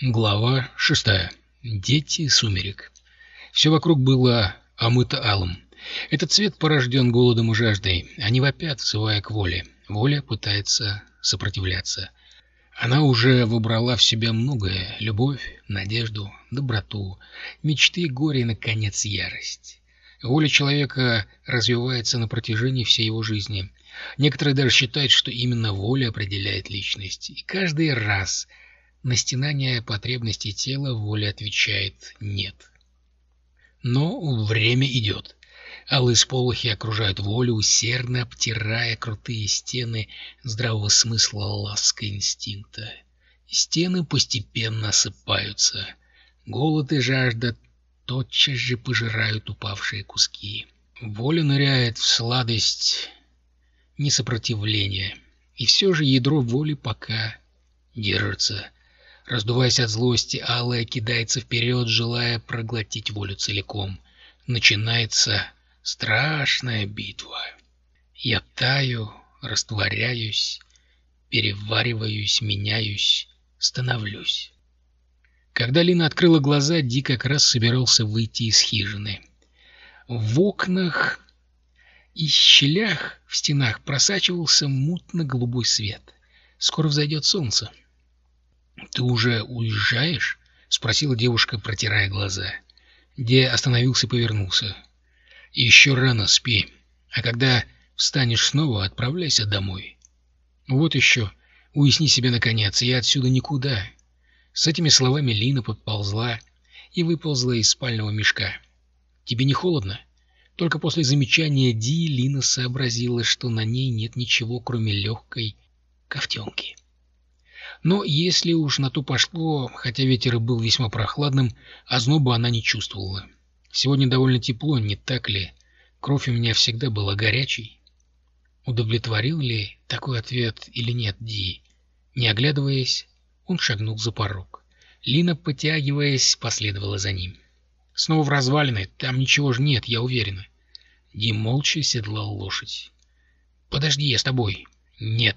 Глава шестая. Дети сумерек. Все вокруг было омыто алым. Этот цвет порожден голодом и жаждой. Они вопят, взывая к воле. Воля пытается сопротивляться. Она уже выбрала в себя многое — любовь, надежду, доброту, мечты, горе и, наконец, ярость. Воля человека развивается на протяжении всей его жизни. Некоторые даже считают, что именно воля определяет личность. И каждый раз — на стенание потребностей тела воля отвечает «нет». Но время идет. Алые сполохи окружают волю, усердно обтирая крутые стены здравого смысла ласка инстинкта. Стены постепенно осыпаются. Голод и жажда тотчас же пожирают упавшие куски. Воля ныряет в сладость несопротивления. И все же ядро воли пока держится. Раздуваясь от злости, Алая кидается вперед, желая проглотить волю целиком. Начинается страшная битва. Я таю, растворяюсь, перевариваюсь, меняюсь, становлюсь. Когда Лина открыла глаза, Ди как раз собирался выйти из хижины. В окнах и щелях в стенах просачивался мутно-голубой свет. Скоро взойдет солнце. «Ты уже уезжаешь?» — спросила девушка, протирая глаза. Де остановился и повернулся. «Еще рано спи, а когда встанешь снова, отправляйся домой. Вот еще, уясни себе наконец, я отсюда никуда». С этими словами Лина подползла и выползла из спального мешка. «Тебе не холодно?» Только после замечания Ди Лина сообразила, что на ней нет ничего, кроме легкой ковтенки. Но если уж на то пошло, хотя ветер был весьма прохладным, озноба она не чувствовала. Сегодня довольно тепло, не так ли? Кровь у меня всегда была горячей. Удовлетворил ли такой ответ или нет Ди? Не оглядываясь, он шагнул за порог. Лина, потягиваясь, последовала за ним. Снова в развалины, там ничего же нет, я уверена. Ди молча седлал лошадь. «Подожди, я с тобой». «Нет»,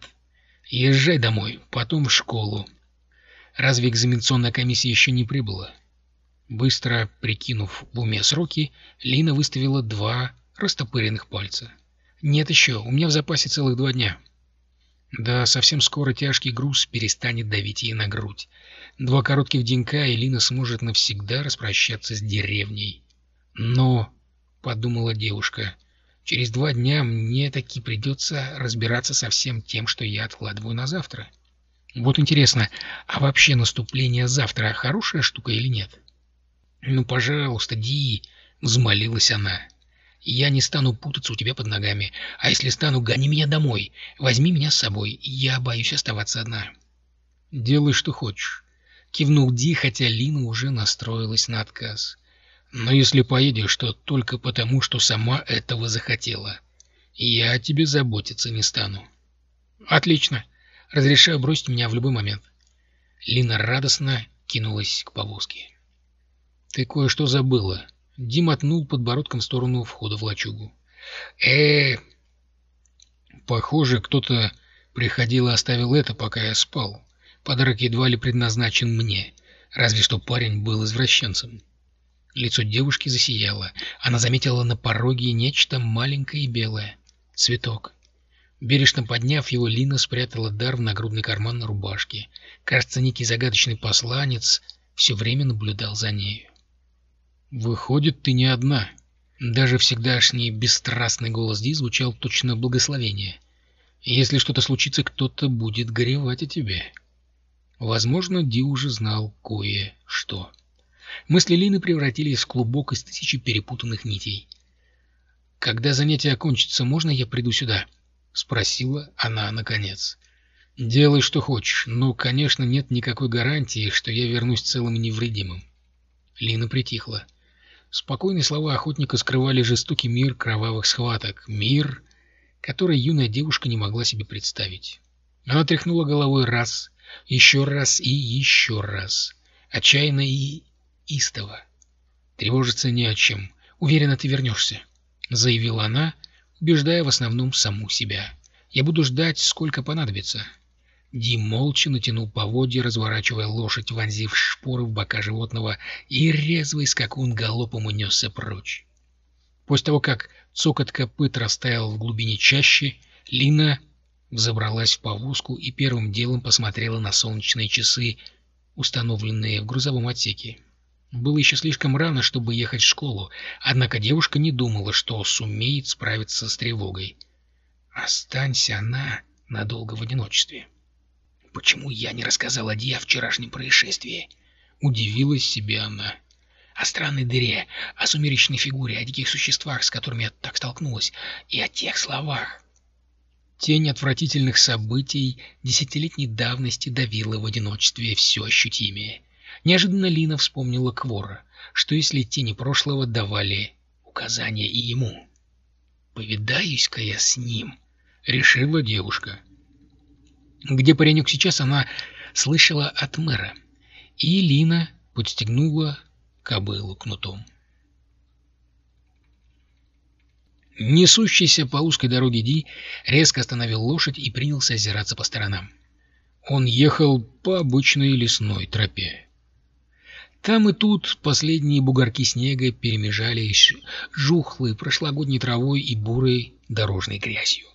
Езжай домой, потом в школу. Разве экзаменационная комиссия еще не прибыла? Быстро прикинув в уме сроки, Лина выставила два растопыренных пальца. Нет еще, у меня в запасе целых два дня. Да, совсем скоро тяжкий груз перестанет давить ей на грудь. Два коротких денька, и Лина сможет навсегда распрощаться с деревней. Но, — подумала девушка, Через два дня мне таки придется разбираться со всем тем, что я откладываю на завтра. Вот интересно, а вообще наступление завтра хорошая штука или нет? Ну, пожалуйста, Ди, взмолилась она. Я не стану путаться у тебя под ногами, а если стану, гони меня домой, возьми меня с собой, я боюсь оставаться одна. Делай, что хочешь. Кивнул Ди, хотя Лина уже настроилась на отказ. Но если поедешь, то только потому, что сама этого захотела. Я о тебе заботиться не стану. Отлично. Разрешаю бросить меня в любой момент. Лина радостно кинулась к повозке. Ты кое-что забыла. Дим отнул подбородком в сторону входа в лачугу. э Похоже, кто-то приходил и оставил это, пока я спал. Подарок едва ли предназначен мне, разве что парень был извращенцем. Лицо девушки засияло. Она заметила на пороге нечто маленькое и белое. Цветок. Бережно подняв его, Лина спрятала дар в нагрудный карман на рубашке. Кажется, некий загадочный посланец все время наблюдал за нею. «Выходит, ты не одна». Даже всегдашний бесстрастный голос Ди звучал точно благословение. «Если что-то случится, кто-то будет горевать о тебе». Возможно, Ди уже знал кое-что. Мысли Лины превратились в клубок из тысячи перепутанных нитей. «Когда занятие окончится, можно я приду сюда?» — спросила она наконец. «Делай, что хочешь, но, конечно, нет никакой гарантии, что я вернусь целым и невредимым». Лина притихла. Спокойные слова охотника скрывали жестокий мир кровавых схваток. Мир, который юная девушка не могла себе представить. Она тряхнула головой раз, еще раз и еще раз. Отчаянно и истово. «Тревожиться не о чем. Уверена, ты вернешься», — заявила она, убеждая в основном саму себя. «Я буду ждать, сколько понадобится». Ди молча натянул поводья, разворачивая лошадь, вонзив шпоры в бока животного, и резвый скакун галопом унесся прочь. После того, как цокот копыт растаял в глубине чащи, Лина взобралась в повозку и первым делом посмотрела на солнечные часы, установленные в грузовом отсеке. Было еще слишком рано, чтобы ехать в школу, однако девушка не думала, что сумеет справиться с тревогой. Останься она надолго в одиночестве. Почему я не рассказала Ди о вчерашнем происшествии? Удивилась себе она. О странной дыре, о сумеречной фигуре, о диких существах, с которыми я так столкнулась, и о тех словах. Тень отвратительных событий десятилетней давности давила в одиночестве все ощутимее. Неожиданно Лина вспомнила Квора, что если тени прошлого давали указания и ему. «Повидаюсь-ка я с ним», — решила девушка. Где паренек сейчас, она слышала от мэра. И Лина подстегнула кобылу кнутом. Несущийся по узкой дороге Ди резко остановил лошадь и принялся озираться по сторонам. Он ехал по обычной лесной тропе. Там и тут последние бугорки снега перемежались жухлой прошлогодней травой и бурой дорожной грязью.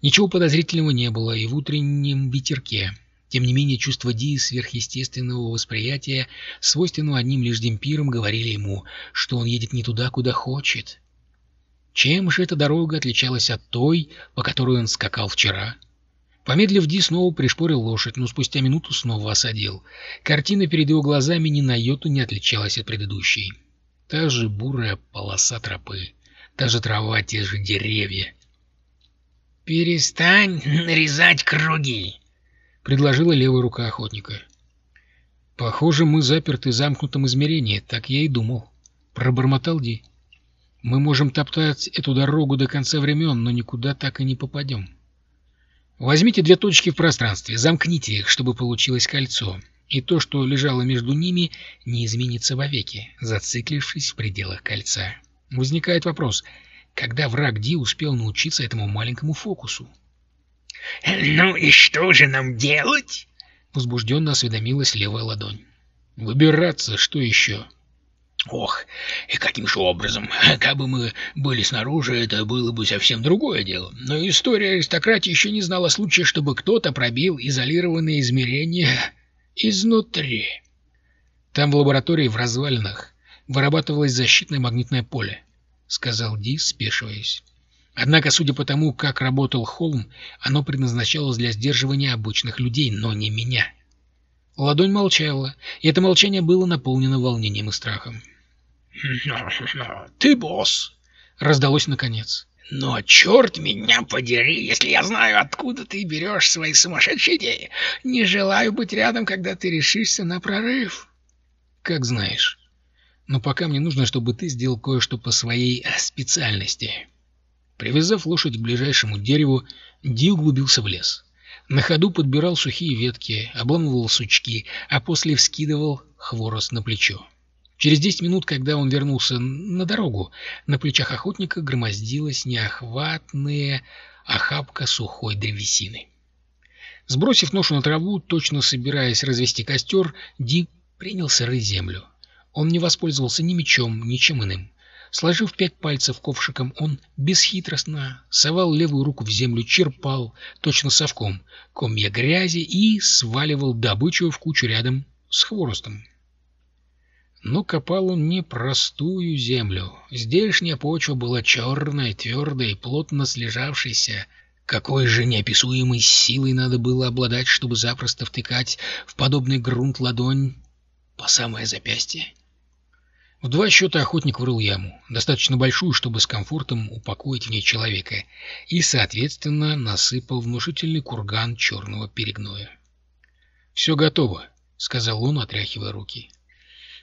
Ничего подозрительного не было и в утреннем ветерке. Тем не менее, чувство Ди сверхъестественного восприятия, свойственного одним лишь демпирам, говорили ему, что он едет не туда, куда хочет. Чем же эта дорога отличалась от той, по которой он скакал вчера? Помедлив, Ди снова пришпорил лошадь, но спустя минуту снова осадил. Картина перед его глазами ни на йоту не отличалась от предыдущей. Та же бурая полоса тропы, та же трава, те же деревья. «Перестань нарезать круги!» — предложила левая рука охотника. «Похоже, мы заперты в замкнутом измерении, так я и думал», — пробормотал Ди. «Мы можем топтать эту дорогу до конца времен, но никуда так и не попадем. Возьмите две точки в пространстве, замкните их, чтобы получилось кольцо, и то, что лежало между ними, не изменится вовеки, зациклившись в пределах кольца. Возникает вопрос — когда враг Ди успел научиться этому маленькому фокусу. «Ну и что же нам делать?» — возбужденно осведомилась левая ладонь. «Выбираться, что еще?» «Ох, и каким же образом? Как бы мы были снаружи, это было бы совсем другое дело. Но история аристократии еще не знала случая, чтобы кто-то пробил изолированные измерения изнутри». Там в лаборатории в развалинах вырабатывалось защитное магнитное поле. — сказал Ди, спешиваясь. Однако, судя по тому, как работал холм, оно предназначалось для сдерживания обычных людей, но не меня. Ладонь молчала, и это молчание было наполнено волнением и страхом. «Ты босс!» — раздалось наконец. «Но черт меня подери, если я знаю, откуда ты берешь свои сумасшедшие идеи. Не желаю быть рядом, когда ты решишься на прорыв». «Как знаешь». Но пока мне нужно, чтобы ты сделал кое-что по своей э, специальности. Привязав лошадь к ближайшему дереву, Ди углубился в лес. На ходу подбирал сухие ветки, обламывал сучки, а после вскидывал хворост на плечо. Через десять минут, когда он вернулся на дорогу, на плечах охотника громоздилась неохватная охапка сухой древесины. Сбросив ношу на траву, точно собираясь развести костер, Ди принялся рыть землю. Он не воспользовался ни мечом, ни чем иным. Сложив пять пальцев ковшиком, он бесхитростно совал левую руку в землю, черпал, точно совком, комья грязи и сваливал добычу в кучу рядом с хворостом. Но копал он не простую землю. Здешняя почва была черная, твердая и плотно слежавшейся. Какой же неописуемой силой надо было обладать, чтобы запросто втыкать в подобный грунт ладонь по самое запястье? В два счета охотник вырыл яму, достаточно большую, чтобы с комфортом упокоить в ней человека, и, соответственно, насыпал внушительный курган черного перегноя. «Все готово», — сказал он, отряхивая руки.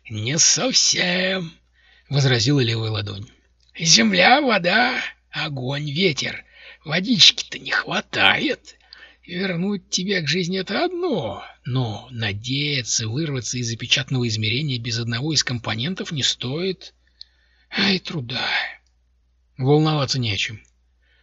«Не совсем», — возразила левая ладонь. «Земля, вода, огонь, ветер. Водички-то не хватает. Вернуть тебя к жизни — это одно, но надеяться вырваться из запечатанного измерения без одного из компонентов не стоит. Ай, труда. Волноваться не о чем.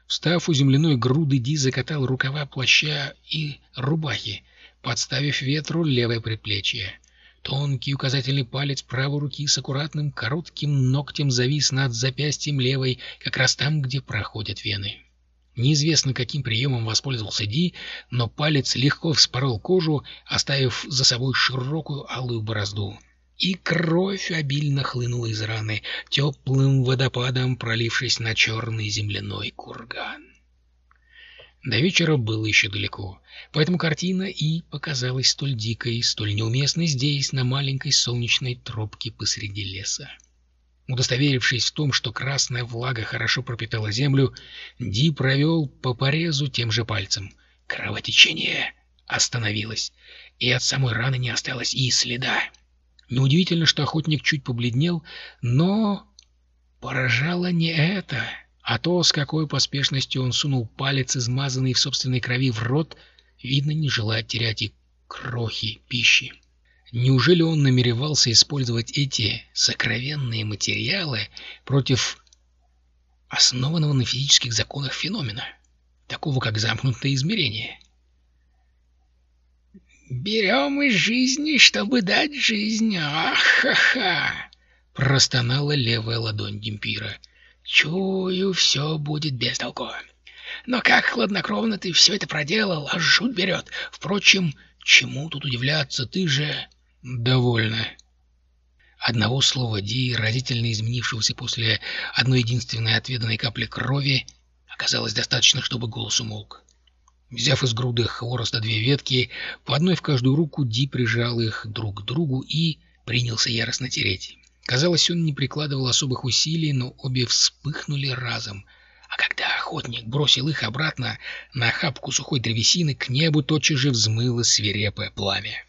Встав у земляной груды, Ди закатал рукава плаща и рубахи, подставив ветру левое предплечье. Тонкий указательный палец правой руки с аккуратным коротким ногтем завис над запястьем левой, как раз там, где проходят вены. Неизвестно, каким приемом воспользовался Ди, но палец легко вспорол кожу, оставив за собой широкую алую борозду. И кровь обильно хлынула из раны, теплым водопадом пролившись на черный земляной курган. До вечера было еще далеко, поэтому картина и показалась столь дикой, столь неуместной здесь, на маленькой солнечной тропке посреди леса. Удостоверившись в том, что красная влага хорошо пропитала землю, Ди провел по порезу тем же пальцем. Кровотечение остановилось, и от самой раны не осталось и следа. Неудивительно, что охотник чуть побледнел, но поражало не это, а то, с какой поспешностью он сунул палец, измазанный в собственной крови, в рот, видно, не желая терять и крохи пищи. Неужели он намеревался использовать эти сокровенные материалы против основанного на физических законах феномена, такого как замкнутое измерение? «Берем из жизни, чтобы дать жизнь, ах-ха-ха!» — простонала левая ладонь Демпира. «Чую, все будет без толку. Но как хладнокровно ты все это проделал, аж жуть берет. Впрочем, чему тут удивляться, ты же...» «Довольно». Одного слова Ди, разительно изменившегося после одной единственной отведанной капли крови, оказалось достаточно, чтобы голос умолк. Взяв из груды хвороста две ветки, по одной в каждую руку Ди прижал их друг к другу и принялся яростно тереть. Казалось, он не прикладывал особых усилий, но обе вспыхнули разом. А когда охотник бросил их обратно на охапку сухой древесины, к небу тотчас же взмыло свирепое пламя.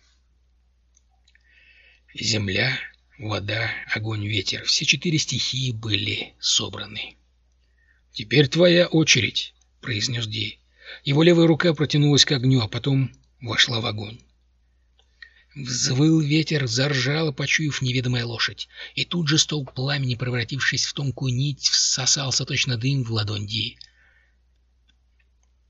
Земля, вода, огонь, ветер — все четыре стихии были собраны. «Теперь твоя очередь», — произнес Ди. Его левая рука протянулась к огню, а потом вошла в огонь. Взвыл ветер, заржала, почуяв неведомая лошадь. И тут же столб пламени, превратившись в тонкую нить, всосался точно дым в ладонь Ди.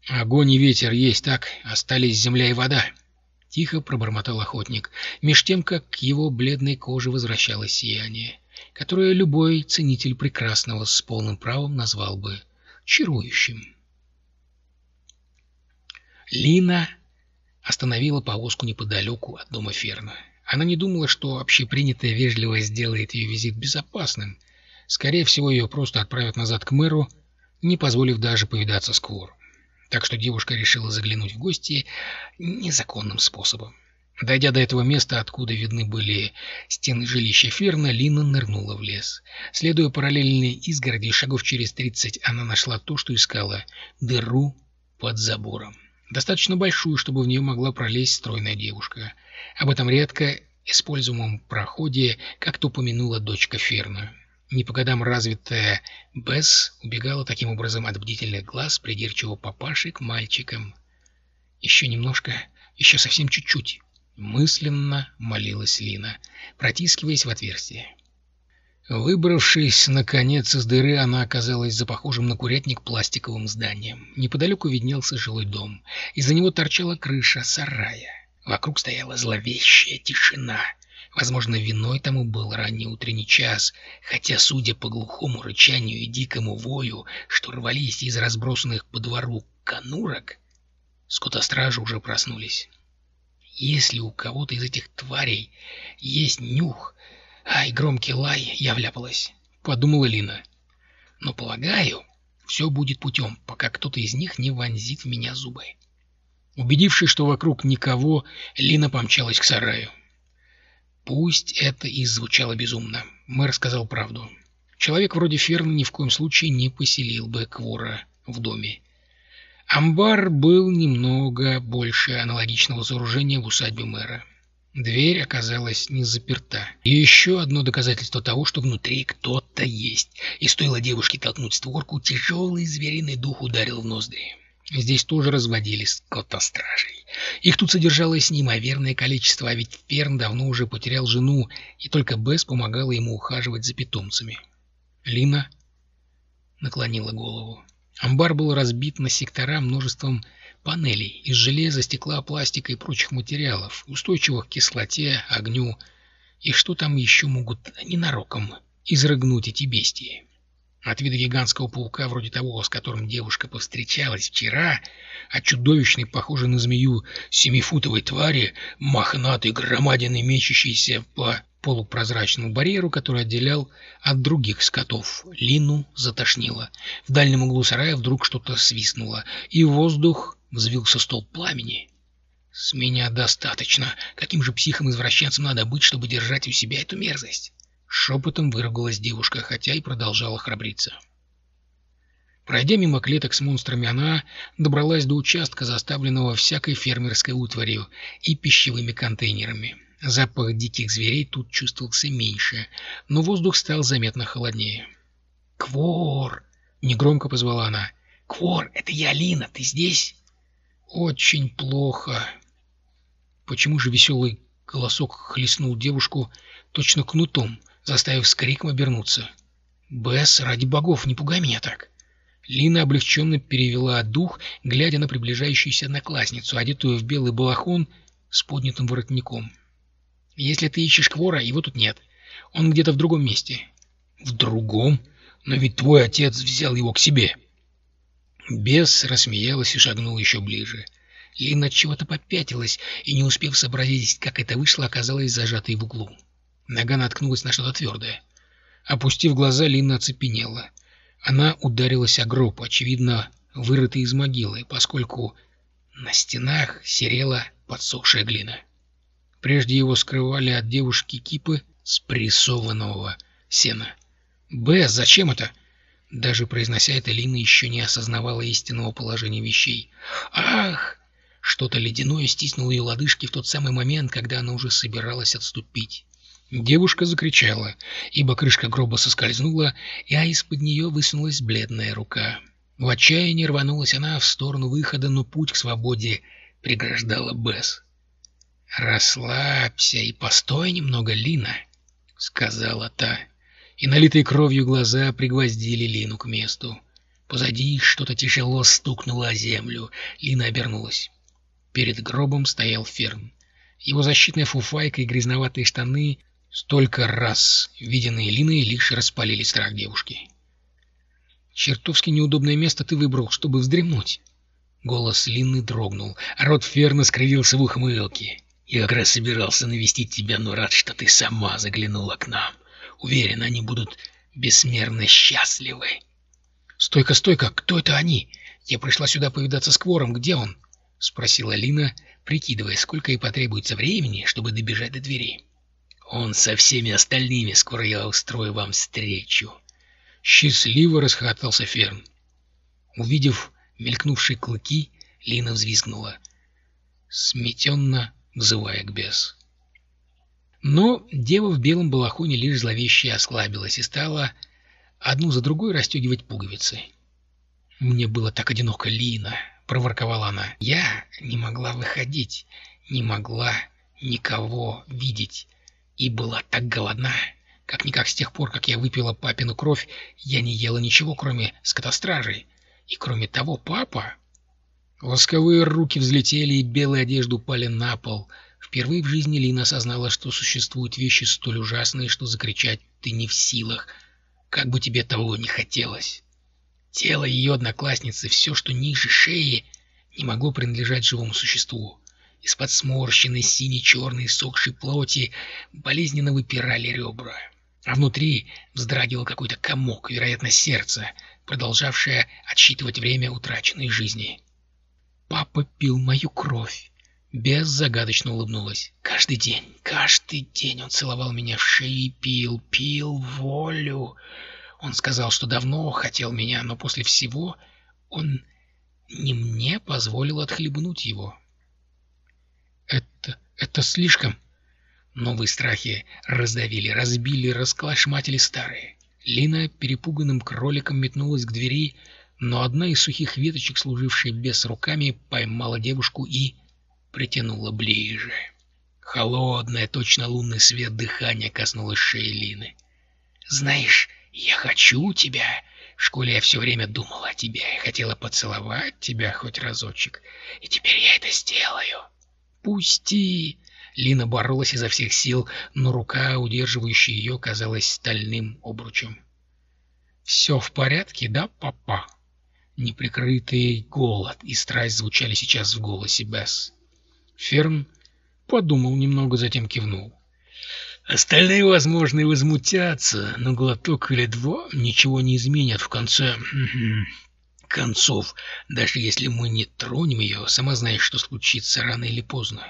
«Огонь и ветер есть так, остались земля и вода», — тихо пробормотал охотник, меж тем, как к его бледной коже возвращалось сияние, которое любой ценитель прекрасного с полным правом назвал бы чарующим. Лина остановила повозку неподалеку от дома Ферна. Она не думала, что общепринятая вежливость сделает ее визит безопасным. Скорее всего, ее просто отправят назад к мэру, не позволив даже повидаться с Квором так что девушка решила заглянуть в гости незаконным способом. Дойдя до этого места, откуда видны были стены жилища Ферна, Лина нырнула в лес. Следуя параллельной изгороди, шагов через тридцать она нашла то, что искала — дыру под забором. Достаточно большую, чтобы в нее могла пролезть стройная девушка. Об этом редко используемом проходе как-то упомянула дочка Ферна. Не по годам развитая Бесс убегала таким образом от бдительных глаз придирчивого папаши к мальчикам. «Еще немножко, еще совсем чуть-чуть», — мысленно молилась Лина, протискиваясь в отверстие. Выбравшись, наконец, из дыры, она оказалась за похожим на курятник пластиковым зданием. Неподалеку виднелся жилой дом. Из-за него торчала крыша сарая. Вокруг стояла зловещая тишина — Возможно, виной тому был ранний утренний час, хотя, судя по глухому рычанию и дикому вою, что рвались из разбросанных по двору конурок, скотостражи уже проснулись. Если у кого-то из этих тварей есть нюх, ай, громкий лай, я вляпалась, — подумала Лина. Но, полагаю, все будет путем, пока кто-то из них не вонзит в меня зубы. Убедившись, что вокруг никого, Лина помчалась к сараю. Пусть это и звучало безумно, мэр сказал правду. Человек вроде Ферна ни в коем случае не поселил бы Квора в доме. Амбар был немного больше аналогичного сооружения в усадьбе мэра. Дверь оказалась не заперта. И еще одно доказательство того, что внутри кто-то есть. И стоило девушке толкнуть створку, тяжелый звериный дух ударил в ноздри. Здесь тоже разводили скотостражей. Их тут содержалось неимоверное количество, а ведь Ферн давно уже потерял жену, и только Бесс помогала ему ухаживать за питомцами. Лина наклонила голову. Амбар был разбит на сектора множеством панелей из железа, стекла, пластика и прочих материалов, устойчивых к кислоте, огню и что там еще могут ненароком изрыгнуть эти бестии. От вида гигантского паука, вроде того, с которым девушка повстречалась вчера, от чудовищной, похожей на змею, семифутовой твари, мохнатой громадиной, мечущейся по полупрозрачному барьеру, который отделял от других скотов. Лину затошнило. В дальнем углу сарая вдруг что-то свистнуло, и воздух взвился столб пламени. «С меня достаточно. Каким же психом-извращенцем надо быть, чтобы держать у себя эту мерзость?» Шепотом выругалась девушка, хотя и продолжала храбриться. Пройдя мимо клеток с монстрами, она добралась до участка, заставленного всякой фермерской утварью и пищевыми контейнерами. Запах диких зверей тут чувствовался меньше, но воздух стал заметно холоднее. «Квор!» — негромко позвала она. «Квор, это я, Лина, ты здесь?» «Очень плохо». Почему же веселый голосок хлестнул девушку точно кнутом, заставив с криком обернуться. «Бесс, ради богов, не пугай меня так!» Лина облегченно перевела дух, глядя на приближающуюся одноклассницу, одетую в белый балахон с поднятым воротником. «Если ты ищешь Квора, его тут нет. Он где-то в другом месте». «В другом? Но ведь твой отец взял его к себе». Бес рассмеялась и шагнула еще ближе. Лина от чего-то попятилась и, не успев сообразить, как это вышло, оказалась зажатой в углу. Нога наткнулась на что-то твердое. Опустив глаза, Лина оцепенела. Она ударилась о гроб, очевидно, вырытый из могилы, поскольку на стенах серела подсохшая глина. Прежде его скрывали от девушки кипы спрессованного сена. «Б, зачем это?» Даже произнося это, Лина еще не осознавала истинного положения вещей. «Ах!» Что-то ледяное стиснуло ее лодыжки в тот самый момент, когда она уже собиралась отступить. Девушка закричала, ибо крышка гроба соскользнула, а из-под нее высунулась бледная рука. В отчаянии рванулась она в сторону выхода, но путь к свободе преграждала Бесс. «Расслабься и постой немного, Лина», — сказала та. И налитые кровью глаза пригвоздили Лину к месту. Позади что-то тяжело стукнуло о землю. Лина обернулась. Перед гробом стоял Ферн. Его защитная фуфайка и грязноватые штаны Столько раз виденные Линой лишь распалили страх девушки. «Чертовски неудобное место ты выбрал, чтобы вздремнуть». Голос Лины дрогнул, а рот Ферна скривился в ухмылке. «Я как раз собирался навестить тебя, но рад, что ты сама заглянула к нам. Уверен, они будут бессмерно счастливы». «Стойка, стойка! Кто это они? Я пришла сюда повидаться с Квором. Где он?» — спросила Лина, прикидывая, сколько ей потребуется времени, чтобы добежать до двери. Он со всеми остальными, скоро я устрою вам встречу. Счастливо расхохотался Ферн. Увидев мелькнувшие клыки, Лина взвизгнула, сметенно взывая к бес. Но дева в белом балахоне лишь зловеще осклабилась и стала одну за другой расстегивать пуговицы. «Мне было так одиноко, Лина!» — проворковала она. «Я не могла выходить, не могла никого видеть и была так голодна. Как-никак с тех пор, как я выпила папину кровь, я не ела ничего, кроме скотостражей. И кроме того, папа... Восковые руки взлетели, и белые одежды упали на пол. Впервые в жизни Лина осознала, что существуют вещи столь ужасные, что закричать ты не в силах, как бы тебе того не хотелось. Тело ее одноклассницы, все, что ниже шеи, не могло принадлежать живому существу. Из-под сморщенной сине-черной сохшей плоти болезненно выпирали ребра. А внутри вздрагивал какой-то комок, вероятно, сердце, продолжавшее отсчитывать время утраченной жизни. «Папа пил мою кровь!» Без загадочно улыбнулась. «Каждый день, каждый день он целовал меня в шею и пил, пил волю. Он сказал, что давно хотел меня, но после всего он не мне позволил отхлебнуть его. Это... это слишком... Новые страхи раздавили, разбили, расколошматили старые. Лина перепуганным кроликом метнулась к двери, но одна из сухих веточек, служившая без руками, поймала девушку и притянула ближе. Холодное, точно лунный свет дыхания коснулось шеи Лины. «Знаешь, я хочу тебя, В школе я все время думала о тебе и хотела поцеловать тебя хоть разочек. И теперь я это сделаю. Пусти! Лина боролась изо всех сил, но рука, удерживающая ее, казалась стальным обручем. «Все в порядке, да, папа?» Неприкрытый голод и страсть звучали сейчас в голосе Бесс. Ферн подумал немного, затем кивнул. Остальные, возможно, и возмутятся, но глоток или два ничего не изменят в конце концов. Даже если мы не тронем ее, сама знаешь, что случится рано или поздно.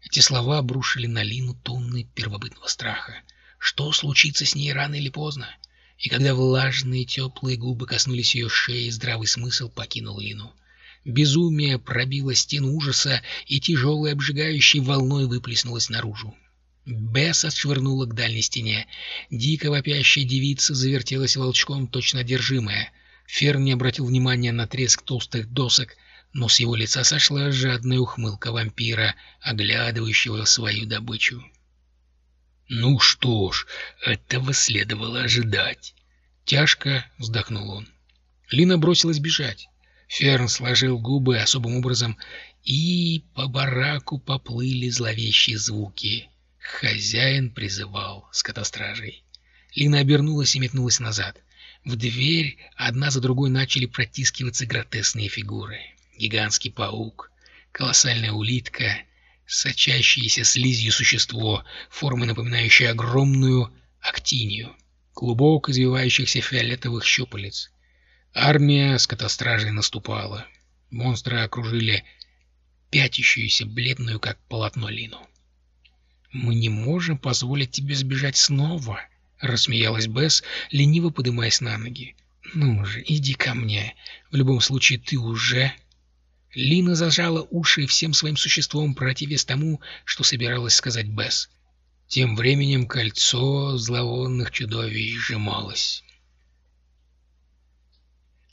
Эти слова обрушили на Лину тонны первобытного страха. Что случится с ней рано или поздно? И когда влажные теплые губы коснулись ее шеи, здравый смысл покинул Лину. Безумие пробило стену ужаса и тяжелой обжигающей волной выплеснулось наружу. Бесс отшвырнула к дальней стене. Дико вопящая девица завертелась волчком, точно одержимая. Ферн не обратил внимания на треск толстых досок, но с его лица сошла жадная ухмылка вампира, оглядывающего свою добычу. «Ну что ж, этого следовало ожидать!» Тяжко вздохнул он. Лина бросилась бежать. Ферн сложил губы особым образом, и по бараку поплыли зловещие звуки. Хозяин призывал скотостражей. Лина обернулась и метнулась назад. В дверь одна за другой начали протискиваться гротесные фигуры. Гигантский паук, колоссальная улитка, сочащееся слизью существо, формой напоминающее огромную актинию, клубок извивающихся фиолетовых щупалец. Армия скотостражей наступала. Монстры окружили пятящуюся, бледную, как полотно Лину. «Мы не можем позволить тебе сбежать снова», — рассмеялась Бесс, лениво подымаясь на ноги. «Ну же, иди ко мне. В любом случае, ты уже...» Лина зажала уши всем своим существом, противясь тому, что собиралась сказать Бесс. Тем временем кольцо зловонных чудовищ сжималось.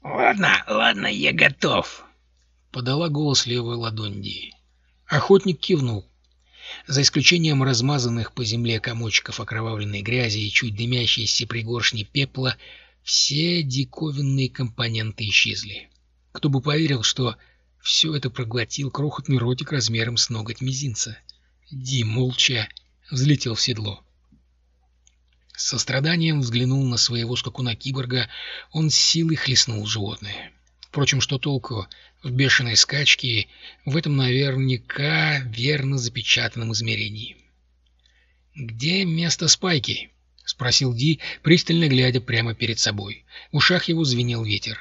«Ладно, ладно, я готов», — подала голос левой ладонь Ди. Охотник кивнул. За исключением размазанных по земле комочков окровавленной грязи и чуть дымящейся пригоршни пепла, все диковинные компоненты исчезли. Кто бы поверил, что все это проглотил крохотный ротик размером с ноготь мизинца. Ди молча взлетел в седло. С состраданием взглянул на своего скакуна-киборга, он с силой хлестнул животное. Впрочем, что толку в бешеной скачке в этом наверняка верно запечатанном измерении? «Где место спайки?» — спросил Ди, пристально глядя прямо перед собой. В ушах его звенел ветер.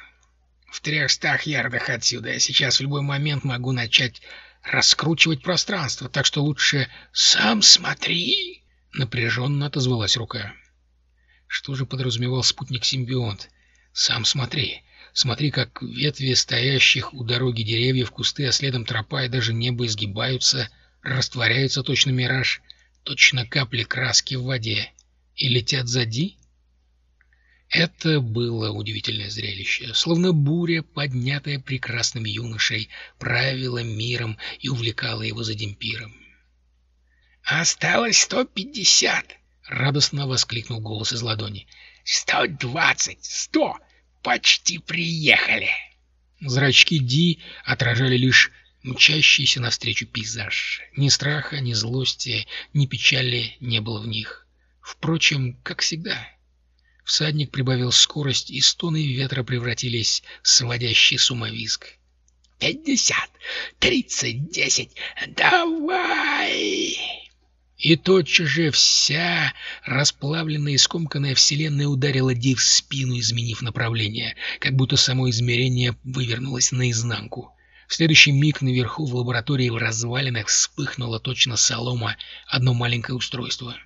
«В трехстах ярдах отсюда. Я сейчас в любой момент могу начать раскручивать пространство, так что лучше сам смотри!» — напряженно отозвалась рука. Что же подразумевал спутник-симбионт? «Сам смотри!» Смотри, как ветви стоящих у дороги деревьев, кусты, а следом тропа и даже небо изгибаются, растворяются точно мираж, точно капли краски в воде, и летят за Ди. Это было удивительное зрелище, словно буря, поднятая прекрасным юношей, правила миром и увлекала его за демпиром. «Осталось сто пятьдесят!» — радостно воскликнул голос из ладони. «Сто двадцать! Сто! Почти приехали!» Зрачки Ди отражали лишь мчащийся навстречу пейзаж. Ни страха, ни злости, ни печали не было в них. Впрочем, как всегда. Всадник прибавил скорость, и стоны ветра превратились в сводящий сумовизг. «Пятьдесят! Тридцать! Десять! Давай!» И тотчас же вся расплавленная и скомканная вселенная ударила Ди в спину, изменив направление, как будто само измерение вывернулось наизнанку. В следующий миг наверху в лаборатории в развалинах вспыхнуло точно солома одно маленькое устройство.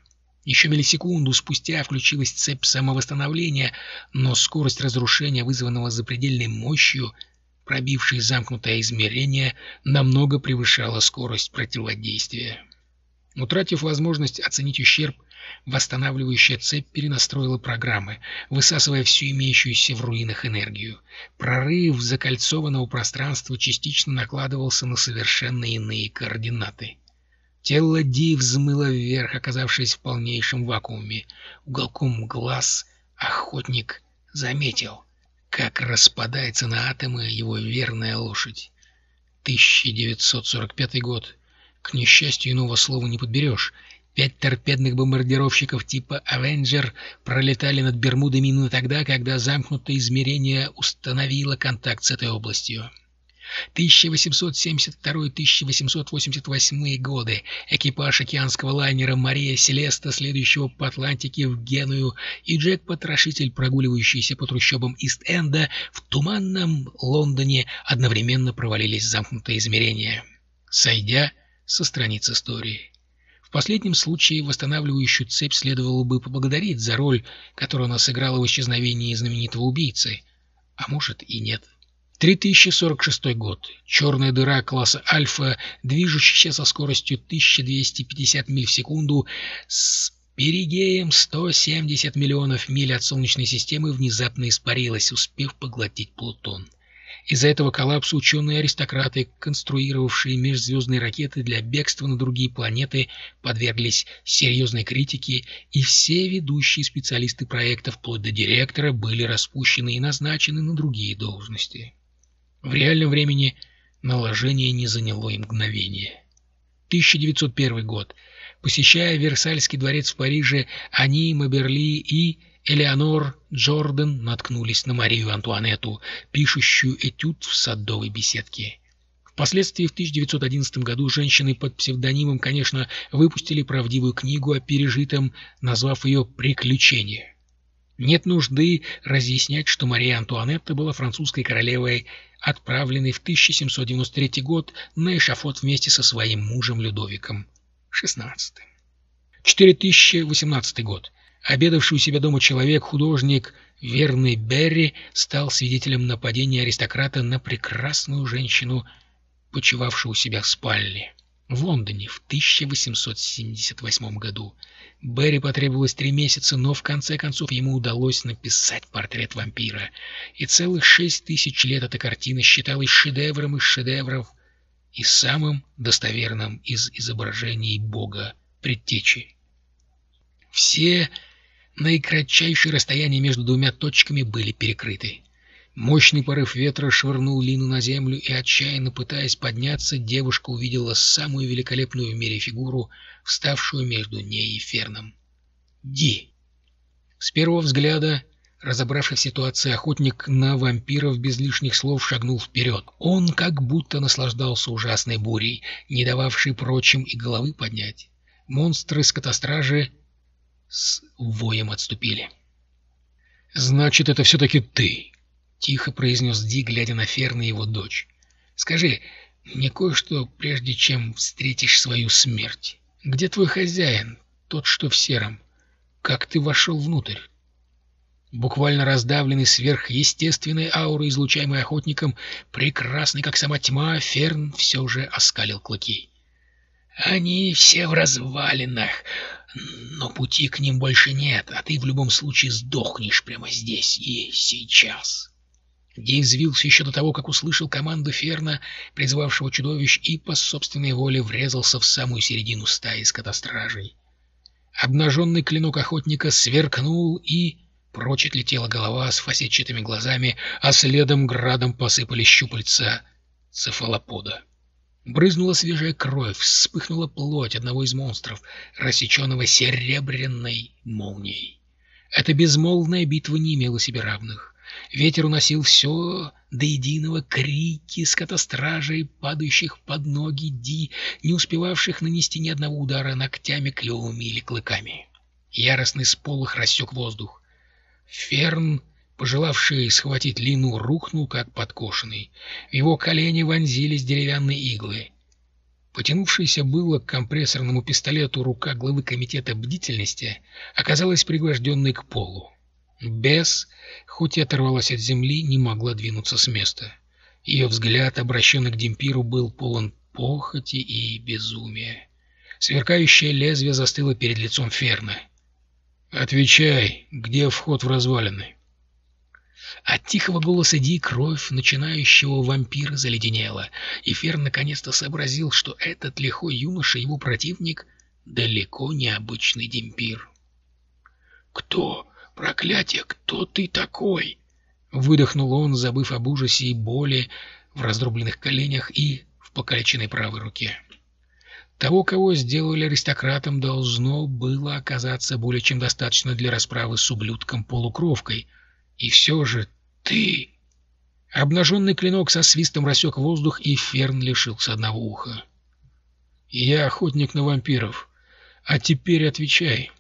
Еще миллисекунду спустя включилась цепь самовосстановления, но скорость разрушения, вызванного запредельной мощью, пробившей замкнутое измерение, намного превышала скорость противодействия. Утратив возможность оценить ущерб, восстанавливающая цепь перенастроила программы, высасывая всю имеющуюся в руинах энергию. Прорыв закольцованного пространства частично накладывался на совершенно иные координаты. Тело Ди взмыло вверх, оказавшись в полнейшем вакууме. Уголком глаз охотник заметил. как распадается на атомы его верная лошадь. 1945 год. К несчастью, иного слова не подберешь. Пять торпедных бомбардировщиков типа «Авенджер» пролетали над Бермудами именно тогда, когда замкнутое измерение установило контакт с этой областью. 1872-1888 годы экипаж океанского лайнера «Мария Селеста», следующего по Атлантике в Геную, и Джек-потрошитель, прогуливающийся по трущобам Ист-Энда, в туманном Лондоне одновременно провалились в замкнутое измерение, сойдя со страниц истории. В последнем случае восстанавливающую цепь следовало бы поблагодарить за роль, которую она сыграла в исчезновении знаменитого убийцы. А может и нет. 3046 год. Черная дыра класса Альфа, движущаяся со скоростью 1250 миль в секунду, с перигеем 170 миллионов миль от Солнечной системы внезапно испарилась, успев поглотить Плутон. Из-за этого коллапса ученые-аристократы, конструировавшие межзвездные ракеты для бегства на другие планеты, подверглись серьезной критике, и все ведущие специалисты проекта, вплоть до директора, были распущены и назначены на другие должности. В реальном времени наложение не заняло и мгновение. 1901 год. Посещая Версальский дворец в Париже, они, Маберли и Элеонор Джордан наткнулись на Марию Антуанетту, пишущую этюд в садовой беседке. Впоследствии в 1911 году женщины под псевдонимом, конечно, выпустили правдивую книгу о пережитом, назвав ее «Приключения». Нет нужды разъяснять, что Мария Антуанетта была французской королевой, отправленной в 1793 год на эшафот вместе со своим мужем Людовиком XVI. 4018 год. Обедавший у себя дома человек-художник Верный Берри стал свидетелем нападения аристократа на прекрасную женщину, почивавшую у себя в спальне. В Лондоне в 1878 году Берри потребовалось три месяца, но в конце концов ему удалось написать портрет вампира, и целых шесть тысяч лет эта картина считалась шедевром из шедевров и самым достоверным из изображений бога предтечи. Все наикратчайшие расстояния между двумя точками были перекрыты. Мощный порыв ветра швырнул Лину на землю, и, отчаянно пытаясь подняться, девушка увидела самую великолепную в мире фигуру, вставшую между ней и Ферном. Ди. С первого взгляда, разобравшись в ситуации, охотник на вампиров без лишних слов шагнул вперед. Он как будто наслаждался ужасной бурей, не дававшей прочим и головы поднять. Монстры скотостражи с воем отступили. «Значит, это все-таки ты!» — тихо произнес Ди, глядя на Ферна и его дочь. «Скажи мне кое-что, прежде чем встретишь свою смерть. Где твой хозяин, тот, что в сером? Как ты вошел внутрь?» Буквально раздавленный сверхъестественной аурой, излучаемой охотником, прекрасный, как сама тьма, Ферн все же оскалил клыки. «Они все в развалинах, но пути к ним больше нет, а ты в любом случае сдохнешь прямо здесь и сейчас». Ди взвился еще до того, как услышал команду Ферна, призывавшего чудовищ, и по собственной воле врезался в самую середину стаи скотостражей. Обнаженный клинок охотника сверкнул, и прочь отлетела голова с фасетчатыми глазами, а следом градом посыпались щупальца цефалопода. Брызнула свежая кровь, вспыхнула плоть одного из монстров, рассеченного серебряной молнией. Эта безмолвная битва не имела себе равных. Ветер уносил все до единого крики скотостражей, падающих под ноги Ди, не успевавших нанести ни одного удара ногтями, клювами или клыками. Яростный сполох рассек воздух. Ферн пожелавший схватить Лину, рухнул как подкошенный. В его колени вонзились деревянные иглы. Потянувшаяся было к компрессорному пистолету рука главы комитета бдительности оказалась пригвожденной к полу. Бес, хоть и оторвалась от земли, не могла двинуться с места. Ее взгляд, обращенный к Демпиру, был полон похоти и безумия. Сверкающее лезвие застыло перед лицом Ферна. «Отвечай, где вход в развалины?» От тихого голоса Ди кровь начинающего вампира заледенела, и Ферн наконец-то сообразил, что этот лихой юноша, его противник, далеко не обычный демпир. «Кто? Проклятие, кто ты такой?» Выдохнул он, забыв об ужасе и боли в раздробленных коленях и в покалеченной правой руке. Того, кого сделали аристократом, должно было оказаться более чем достаточно для расправы с ублюдком-полукровкой. И все же ты... Обнаженный клинок со свистом рассек воздух, и Ферн лишился одного уха. «Я охотник на вампиров. А теперь отвечай».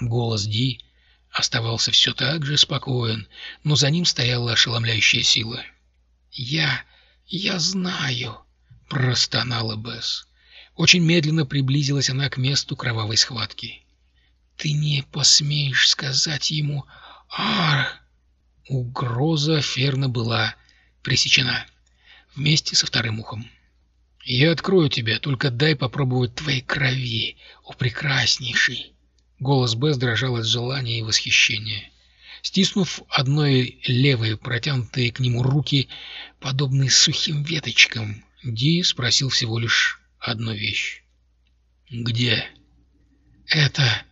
Голос Ди оставался все так же спокоен, но за ним стояла ошеломляющая сила. «Я... я знаю», — простонала Бесс. Очень медленно приблизилась она к месту кровавой схватки. «Ты не посмеешь сказать ему «Ар!» Угроза Ферна была пресечена вместе со вторым ухом. «Я открою тебя, только дай попробовать твоей крови, о прекраснейший!» Голос Бесс дрожал от желания и восхищения. Стиснув одной левой протянутые к нему руки, подобные сухим веточкам, Ди спросил всего лишь одну вещь. «Где?» «Это...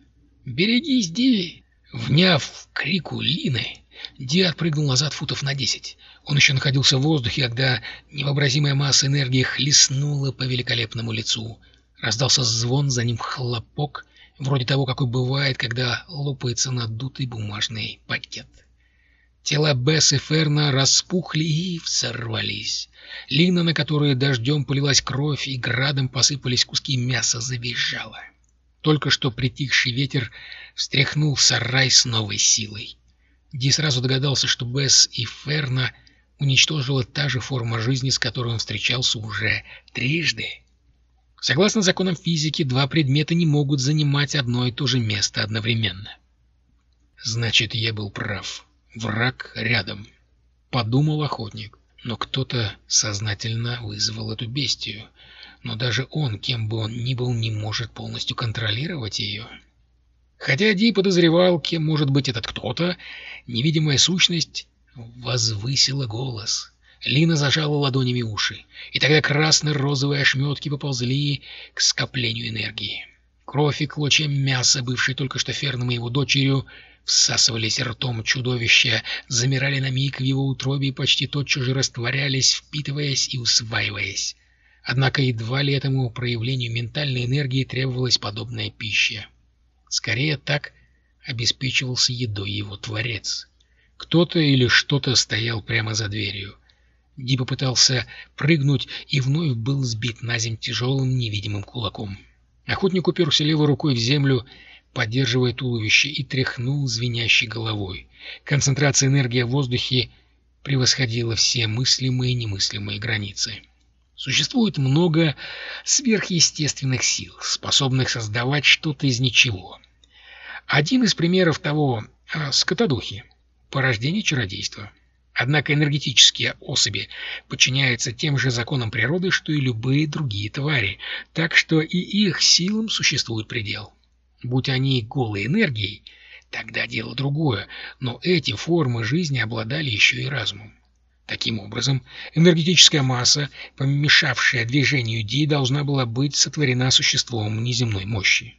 Берегись, Ди!» Вняв крику Лины, Ди отпрыгнул назад футов на десять. Он еще находился в воздухе, когда невообразимая масса энергии хлестнула по великолепному лицу. Раздался звон, за ним хлопок, вроде того, какой бывает, когда лопается надутый бумажный пакет. Тела Бесс и Ферна распухли и взорвались. Лина, на которой дождем полилась кровь и градом посыпались куски мяса, завизжала. Только что притихший ветер встряхнул сарай с новой силой. Ди сразу догадался, что Бесс и Ферна уничтожила та же форма жизни, с которой он встречался уже трижды. Согласно законам физики, два предмета не могут занимать одно и то же место одновременно. Значит, я был прав. Враг рядом. Подумал охотник. Но кто-то сознательно вызвал эту бестию. Но даже он, кем бы он ни был, не может полностью контролировать ее. Хотя Ди подозревал, кем может быть этот кто-то, невидимая сущность возвысила голос. Лина зажала ладонями уши, и тогда красно-розовые ошметки поползли к скоплению энергии. Кровь и клочья мяса, бывшие только что Ферном и его дочерью, всасывались ртом чудовища, замирали на миг в его утробе и почти тотчас же растворялись, впитываясь и усваиваясь. Однако едва ли этому проявлению ментальной энергии требовалась подобная пища. Скорее так обеспечивался едой его творец. Кто-то или что-то стоял прямо за дверью. Ди попытался прыгнуть и вновь был сбит на земь тяжелым невидимым кулаком. Охотник уперся левой рукой в землю, поддерживая туловище, и тряхнул звенящей головой. Концентрация энергии в воздухе превосходила все мыслимые и немыслимые границы. Существует много сверхъестественных сил, способных создавать что-то из ничего. Один из примеров того э, — скотодухи, порождение чародейства. Однако энергетические особи подчиняются тем же законам природы, что и любые другие твари, так что и их силам существует предел. Будь они голой энергией, тогда дело другое, но эти формы жизни обладали еще и разумом. Таким образом, энергетическая масса, помешавшая движению Ди, должна была быть сотворена существом неземной мощи.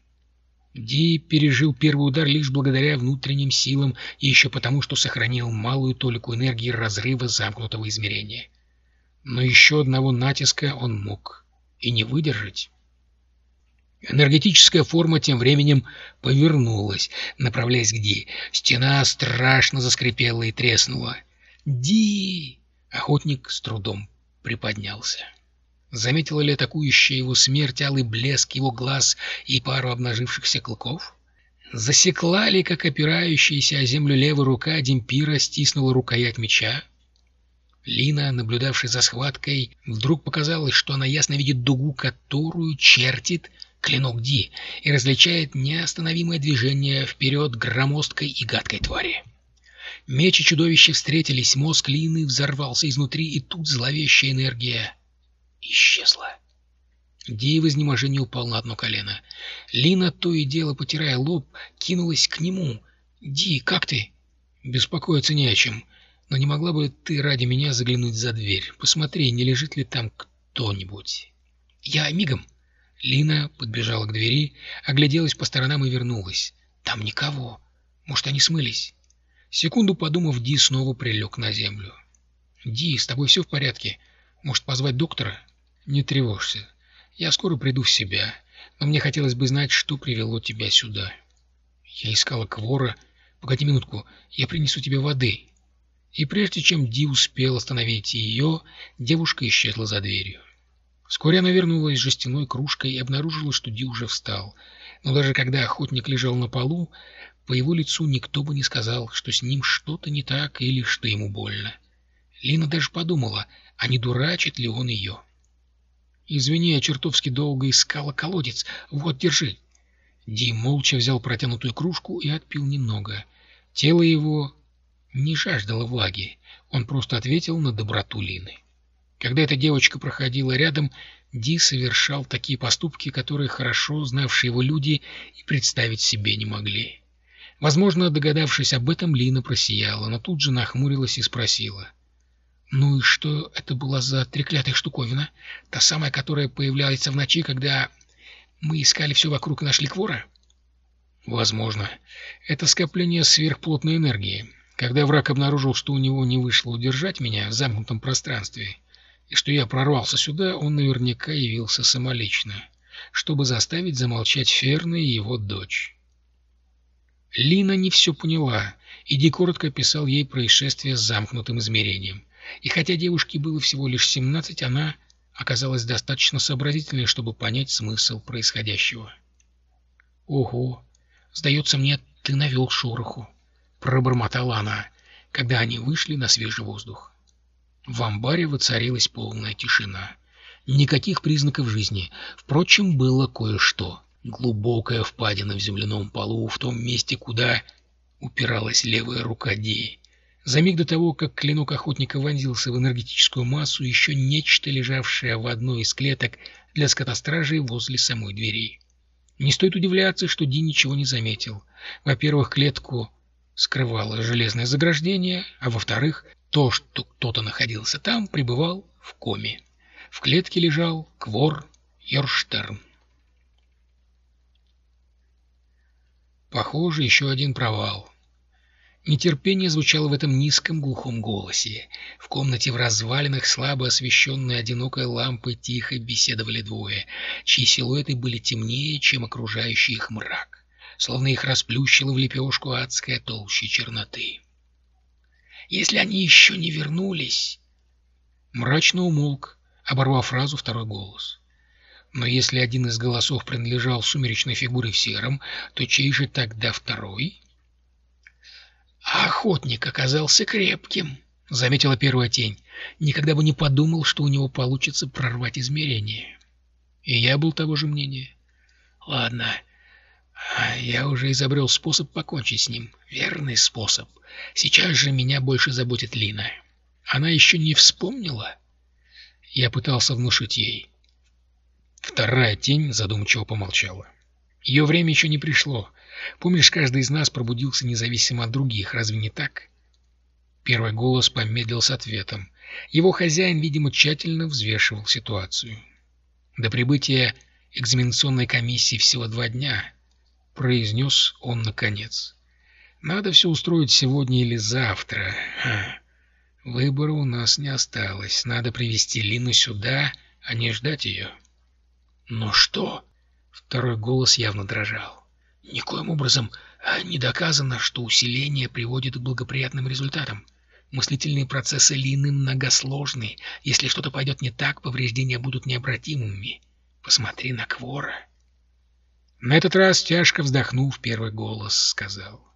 Ди пережил первый удар лишь благодаря внутренним силам и еще потому, что сохранил малую толику энергии разрыва замкнутого измерения. Но еще одного натиска он мог и не выдержать. Энергетическая форма тем временем повернулась, направляясь к Ди. Стена страшно заскрипела и треснула. «Ди!» Охотник с трудом приподнялся. Заметила ли атакующая его смерть алый блеск его глаз и пару обнажившихся клыков? Засекла ли, как опирающаяся о землю левая рука Демпира стиснула рукоять меча? Лина, наблюдавшая за схваткой, вдруг показалось, что она ясно видит дугу, которую чертит клинок Ди, и различает неостановимое движение вперед громоздкой и гадкой твари. Меч и чудовище встретились, мозг Лины взорвался изнутри, и тут зловещая энергия исчезла. Ди в изнеможении упал на одно колено. Лина, то и дело потирая лоб, кинулась к нему. «Ди, как ты?» «Беспокоиться не о чем. Но не могла бы ты ради меня заглянуть за дверь? Посмотри, не лежит ли там кто-нибудь?» «Я мигом». Лина подбежала к двери, огляделась по сторонам и вернулась. «Там никого. Может, они смылись?» Секунду подумав, Ди снова прилег на землю. «Ди, с тобой все в порядке? Может, позвать доктора?» «Не тревожься. Я скоро приду в себя, но мне хотелось бы знать, что привело тебя сюда». «Я искала Квора. Погоди минутку, я принесу тебе воды». И прежде чем Ди успел остановить ее, девушка исчезла за дверью. Вскоре она вернулась с жестяной кружкой и обнаружила, что Ди уже встал. Но даже когда охотник лежал на полу, по его лицу никто бы не сказал, что с ним что-то не так или что ему больно. Лина даже подумала, а не дурачит ли он ее. «Извини, я чертовски долго искала колодец. Вот, держи». Ди молча взял протянутую кружку и отпил немного. Тело его не жаждало влаги, он просто ответил на доброту Лины. Когда эта девочка проходила рядом, Ди совершал такие поступки, которые хорошо знавшие его люди и представить себе не могли. Возможно, догадавшись об этом, Лина просияла, но тут же нахмурилась и спросила. «Ну и что это была за треклятая штуковина? Та самая, которая появляется в ночи, когда мы искали все вокруг и нашли Квора?» «Возможно. Это скопление сверхплотной энергии. Когда враг обнаружил, что у него не вышло удержать меня в замкнутом пространстве, и что я прорвался сюда, он наверняка явился самолично, чтобы заставить замолчать Ферна и его дочь. Лина не все поняла, и Ди коротко описал ей происшествие с замкнутым измерением. И хотя девушке было всего лишь семнадцать, она оказалась достаточно сообразительной, чтобы понять смысл происходящего. «Ого! Сдается мне, ты навел шороху!» пробормотала она, когда они вышли на свежий воздух. В амбаре воцарилась полная тишина. Никаких признаков жизни. Впрочем, было кое-что. Глубокая впадина в земляном полу в том месте, куда упиралась левая рука Ди. За миг до того, как клинок охотника вонзился в энергетическую массу, еще нечто, лежавшее в одной из клеток для скотостражей возле самой двери. Не стоит удивляться, что Ди ничего не заметил. Во-первых, клетку скрывало железное заграждение, а во-вторых, то, что кто-то находился там, пребывал в коме. В клетке лежал Квор Йорштерн. Похоже, еще один провал. Нетерпение звучало в этом низком глухом голосе. В комнате в развалинах, слабо освещенной одинокой лампой, тихо беседовали двое, чьи силуэты были темнее, чем окружающий их мрак словно их расплющило в лепешку адская толща черноты. «Если они еще не вернулись...» Мрачно умолк, оборвав фразу второй голос. Но если один из голосов принадлежал сумеречной фигуре в сером, то чей же тогда второй? А охотник оказался крепким, — заметила первая тень. Никогда бы не подумал, что у него получится прорвать измерение. И я был того же мнения. Ладно, я уже изобрел способ покончить с ним. Верный способ. Сейчас же меня больше заботит Лина. Она еще не вспомнила? Я пытался внушить ей. Вторая тень задумчиво помолчала. Ее время еще не пришло. Помнишь, каждый из нас пробудился независимо от других, разве не так? Первый голос помедлил с ответом. Его хозяин, видимо, тщательно взвешивал ситуацию. До прибытия экзаменационной комиссии всего два дня, — произнес он наконец. «Надо все устроить сегодня или завтра. Ха. Выбора у нас не осталось. Надо привести Лину сюда, а не ждать ее». «Но что?» — второй голос явно дрожал. «Никоим образом не доказано, что усиление приводит к благоприятным результатам. Мыслительные процессы Лины многосложны. Если что-то пойдет не так, повреждения будут необратимыми. Посмотри на Квора». На этот раз, тяжко вздохнув, первый голос сказал.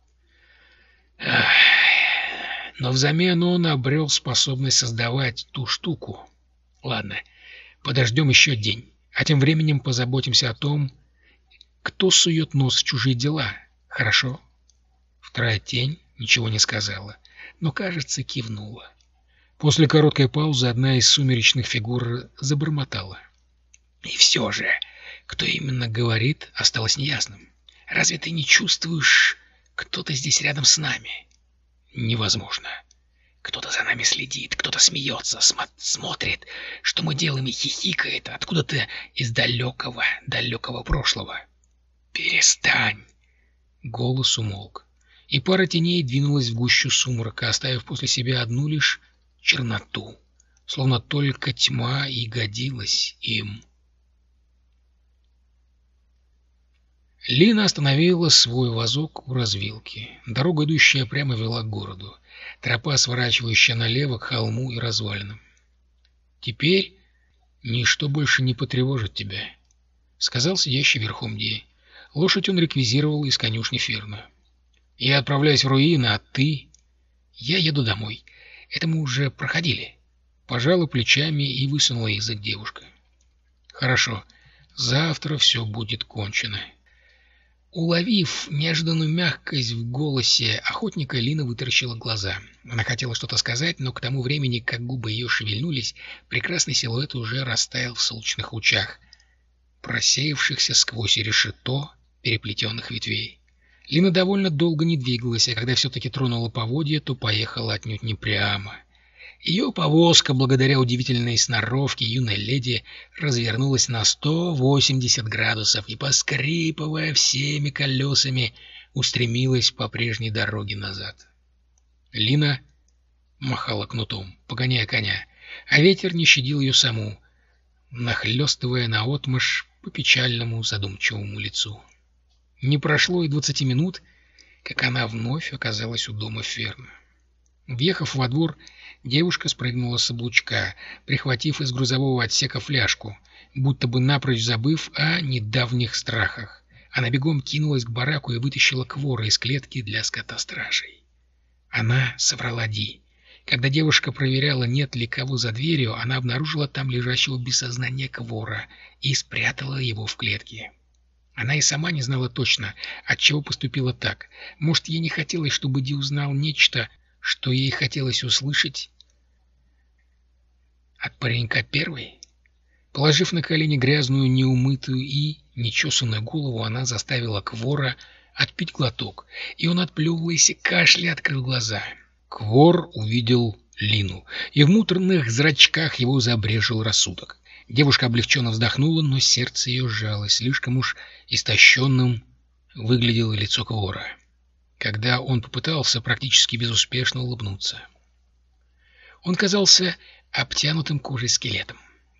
Но взамен он обрел способность создавать ту штуку. Ладно, подождем еще день, а тем временем позаботимся о том, кто сует нос в чужие дела. Хорошо? Вторая тень ничего не сказала, но, кажется, кивнула. После короткой паузы одна из сумеречных фигур забормотала. И все же... Кто именно говорит, осталось неясным. Разве ты не чувствуешь, кто-то здесь рядом с нами? Невозможно. Кто-то за нами следит, кто-то смеется, смо смотрит, что мы делаем и хихикает откуда-то из далекого, далекого прошлого. Перестань. Голос умолк. и пара теней двинулась в гущу сумрака, оставив после себя одну лишь черноту, словно только тьма и годилась им. Лина остановила свой вазок у развилки. Дорога, идущая прямо, вела к городу. Тропа, сворачивающая налево к холму и развалинам. «Теперь ничто больше не потревожит тебя», — сказал сидящий верхом Ди. Лошадь он реквизировал из конюшни Ферна. «Я отправляюсь в руины, а ты...» «Я еду домой. Это мы уже проходили». Пожала плечами и высунула язык девушка. «Хорошо. Завтра все будет кончено». Уловив неожиданную мягкость в голосе охотника, Лина вытаращила глаза. Она хотела что-то сказать, но к тому времени, как губы ее шевельнулись, прекрасный силуэт уже растаял в солнечных лучах, просеявшихся сквозь решето переплетенных ветвей. Лина довольно долго не двигалась, а когда все-таки тронула поводья, то поехала отнюдь не прямо — ее повозка, благодаря удивительной сноровке юной леди, развернулась на 180 градусов и, поскрипывая всеми колесами, устремилась по прежней дороге назад. Лина махала кнутом, погоняя коня, а ветер не щадил ее саму, нахлестывая наотмашь по печальному задумчивому лицу. Не прошло и двадцати минут, как она вновь оказалась у дома Ферна. Въехав во двор, девушка спрыгнула с облучка, прихватив из грузового отсека фляжку, будто бы напрочь забыв о недавних страхах. Она бегом кинулась к бараку и вытащила квора из клетки для скотостражей. Она соврала Ди. Когда девушка проверяла, нет ли кого за дверью, она обнаружила там лежащего без сознания квора и спрятала его в клетке. Она и сама не знала точно, от чего поступила так. Может, ей не хотелось, чтобы Ди узнал нечто, что ей хотелось услышать от паренька первой. Положив на колени грязную, неумытую и нечесанную голову, она заставила Квора отпить глоток, и он, отплевываясь кашля, открыл глаза. Квор увидел Лину, и в муторных зрачках его забрежил рассудок. Девушка облегченно вздохнула, но сердце ее сжалось, слишком уж истощенным выглядело лицо Квора когда он попытался практически безуспешно улыбнуться. Он казался обтянутым кожей скелетом.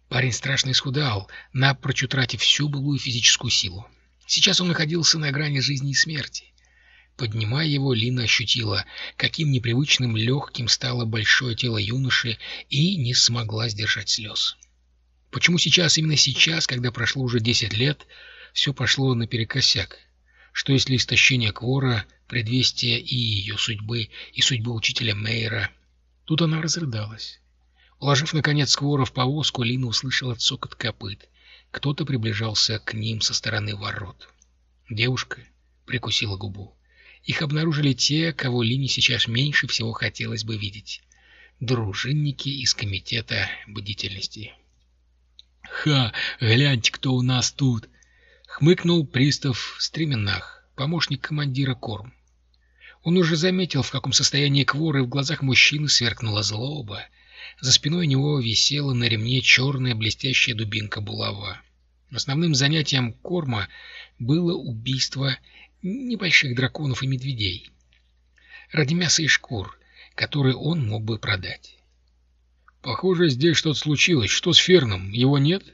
Парень страшно исхудал, напрочь утратив всю былую физическую силу. Сейчас он находился на грани жизни и смерти. Поднимая его, Лина ощутила, каким непривычным легким стало большое тело юноши и не смогла сдержать слез. Почему сейчас, именно сейчас, когда прошло уже десять лет, все пошло наперекосяк? Что если истощение Квора предвестие и ее судьбы, и судьбы учителя Мейера. Тут она разрыдалась. Уложив, наконец, Сквора в повозку, Лина услышала цокот копыт. Кто-то приближался к ним со стороны ворот. Девушка прикусила губу. Их обнаружили те, кого Лине сейчас меньше всего хотелось бы видеть. Дружинники из комитета бдительности. «Ха! Гляньте, кто у нас тут!» — хмыкнул пристав стременах, помощник командира Корм. Он уже заметил, в каком состоянии Квор, и в глазах мужчины сверкнула злоба. За спиной него висела на ремне черная блестящая дубинка булава. Основным занятием Корма было убийство небольших драконов и медведей. Ради мяса и шкур, которые он мог бы продать. «Похоже, здесь что-то случилось. Что с Ферном? Его нет?»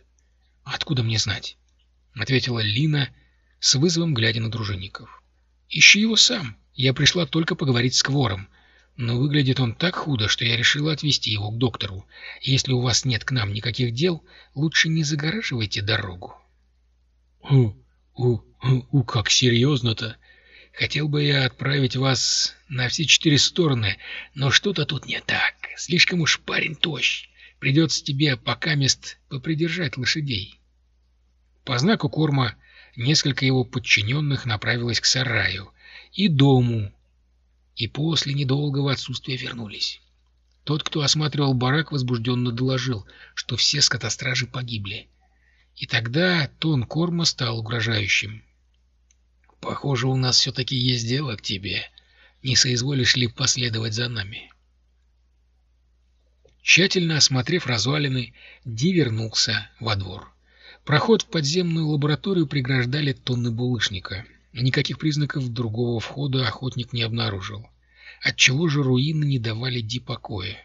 «Откуда мне знать?» — ответила Лина с вызовом, глядя на дружинников. «Ищи его сам. Я пришла только поговорить с Квором, но выглядит он так худо, что я решила отвезти его к доктору. Если у вас нет к нам никаких дел, лучше не загораживайте дорогу. У, у, у, как серьезно-то? Хотел бы я отправить вас на все четыре стороны, но что-то тут не так. Слишком уж парень тощ. Придется тебе пока мест попридержать лошадей. По знаку корма несколько его подчиненных направилось к сараю, и дому, и после недолгого отсутствия вернулись. Тот, кто осматривал барак, возбужденно доложил, что все скотостражи погибли. И тогда тон корма стал угрожающим. «Похоже, у нас все-таки есть дело к тебе. Не соизволишь ли последовать за нами?» Тщательно осмотрев развалины, Ди вернулся во двор. Проход в подземную лабораторию преграждали тонны булыжника. Никаких признаков другого входа охотник не обнаружил. Отчего же руины не давали Ди покоя?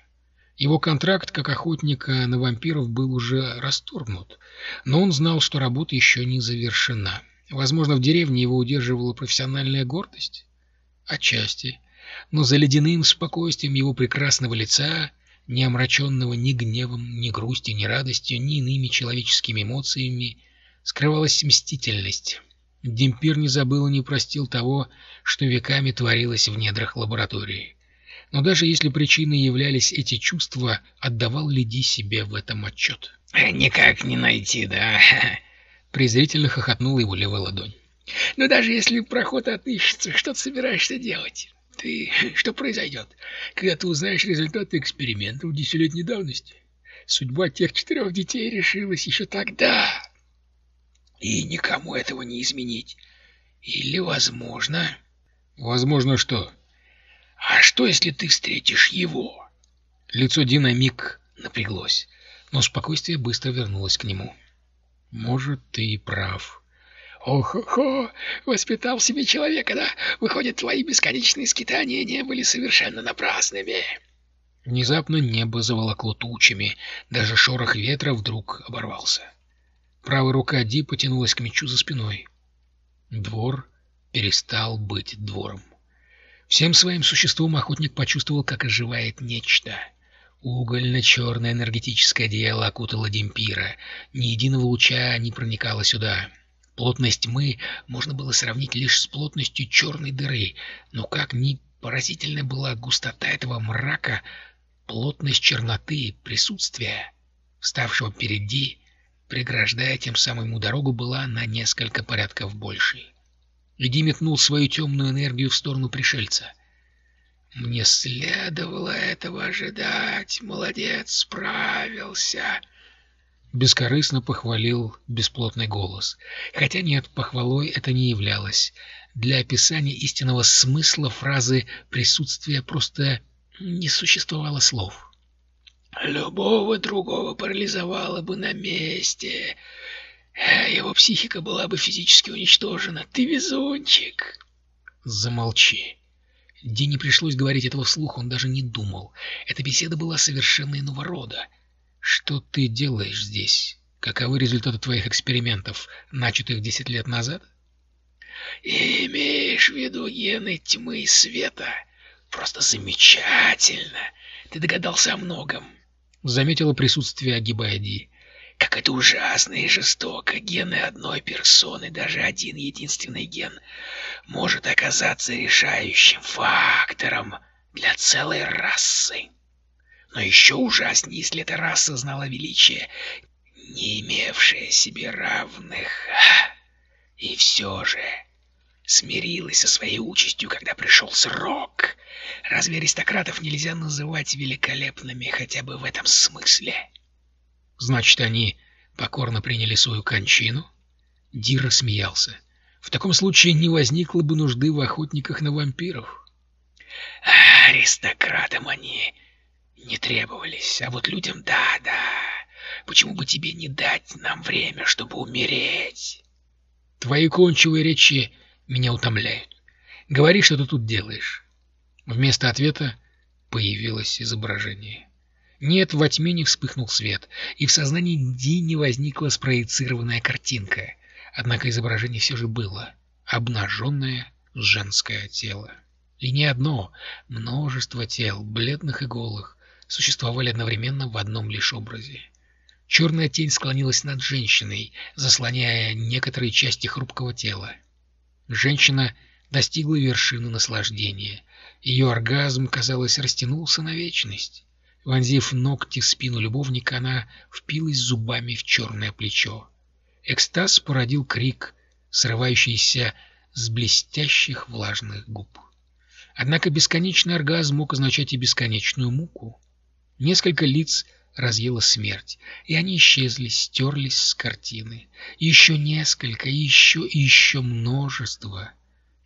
Его контракт как охотника на вампиров был уже расторгнут, но он знал, что работа еще не завершена. Возможно, в деревне его удерживала профессиональная гордость? Отчасти. Но за ледяным спокойствием его прекрасного лица, не омраченного ни гневом, ни грустью, ни радостью, ни иными человеческими эмоциями, скрывалась мстительность. Демпир не забыл и не простил того, что веками творилось в недрах лаборатории. Но даже если причиной являлись эти чувства, отдавал ли Ди себе в этом отчет? «Никак не найти, да?» Презрительно хохотнула его левая ладонь. «Но даже если проход отыщется, что ты собираешься делать? Ты... Что произойдет, когда ты узнаешь результаты экспериментов десятилетней давности? Судьба тех четырех детей решилась еще тогда, и никому этого не изменить. Или, возможно... Возможно, что? А что, если ты встретишь его? Лицо Дина миг напряглось, но спокойствие быстро вернулось к нему. Может, ты и прав. Ох-хо-хо, воспитал в себе человека, да? Выходит, твои бесконечные скитания не были совершенно напрасными. Внезапно небо заволокло тучами, даже шорох ветра вдруг оборвался. Правая рука Ди потянулась к мечу за спиной. Двор перестал быть двором. Всем своим существом охотник почувствовал, как оживает нечто. Угольно-черное энергетическое одеяло окутало Демпира. Ни единого луча не проникало сюда. Плотность тьмы можно было сравнить лишь с плотностью черной дыры, но как ни поразительна была густота этого мрака, плотность черноты, присутствия, вставшего впереди, преграждая тем самым ему дорогу, была на несколько порядков большей. Иди метнул свою темную энергию в сторону пришельца. «Мне следовало этого ожидать. Молодец, справился!» Бескорыстно похвалил бесплотный голос. Хотя нет, похвалой это не являлось. Для описания истинного смысла фразы «присутствие» просто не существовало слов. Любого другого парализовало бы на месте. Его психика была бы физически уничтожена. Ты везунчик. Замолчи. Ди не пришлось говорить этого вслух, он даже не думал. Эта беседа была совершенно иного рода. Что ты делаешь здесь? Каковы результаты твоих экспериментов, начатых десять лет назад? Имеешь в виду гены тьмы и света? Просто замечательно. Ты догадался о многом. Заметила присутствие огибая Ди. Как это ужасно и жестоко. Гены одной персоны, даже один единственный ген, может оказаться решающим фактором для целой расы. Но еще ужаснее, если эта раса знала величие, не имевшая себе равных. И все же смирилась со своей участью, когда пришел срок. Разве аристократов нельзя называть великолепными хотя бы в этом смысле? Значит, они покорно приняли свою кончину? Дир смеялся. В таком случае не возникло бы нужды в охотниках на вампиров. Аристократам они не требовались, а вот людям да-да. Почему бы тебе не дать нам время, чтобы умереть? Твои кончивые речи меня утомляют. Говори, что ты тут делаешь. Вместо ответа появилось изображение. Нет, во тьме не вспыхнул свет, и в сознании Ди не возникла спроецированная картинка. Однако изображение все же было. Обнаженное женское тело. И не одно, множество тел, бледных и голых, существовали одновременно в одном лишь образе. Черная тень склонилась над женщиной, заслоняя некоторые части хрупкого тела. Женщина достигла вершины наслаждения. Ее оргазм, казалось, растянулся на вечность. Вонзив ногти в спину любовника, она впилась зубами в черное плечо. Экстаз породил крик, срывающийся с блестящих влажных губ. Однако бесконечный оргазм мог означать и бесконечную муку. Несколько лиц разъела смерть, и они исчезли, стерлись с картины. еще несколько, еще и еще множество.